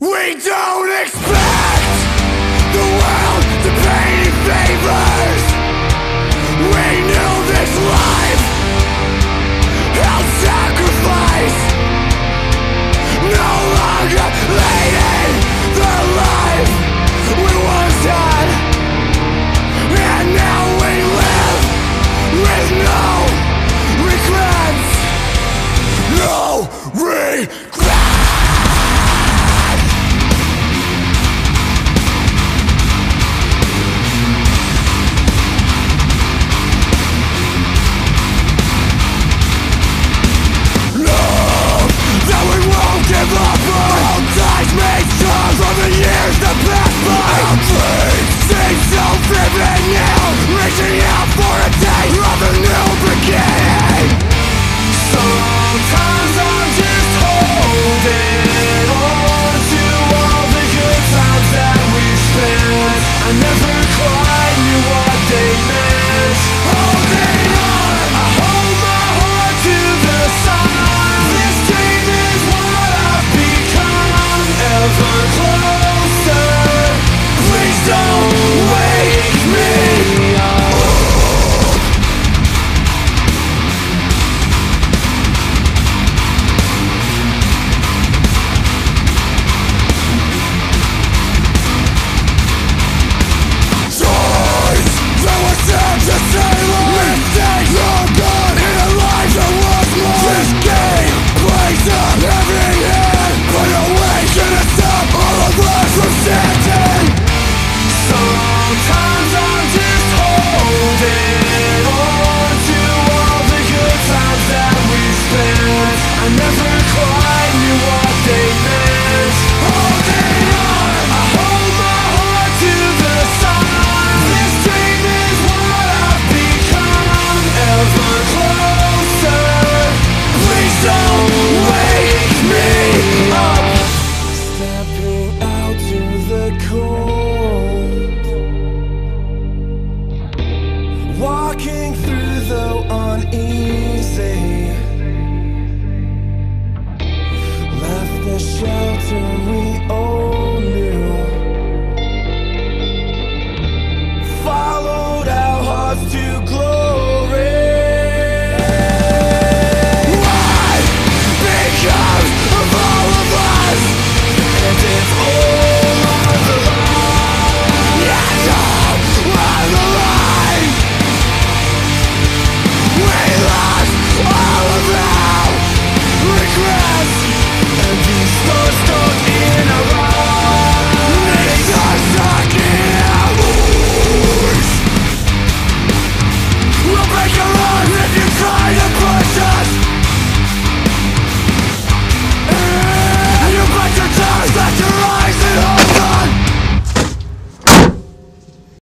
We don't expect the world to pay any favors.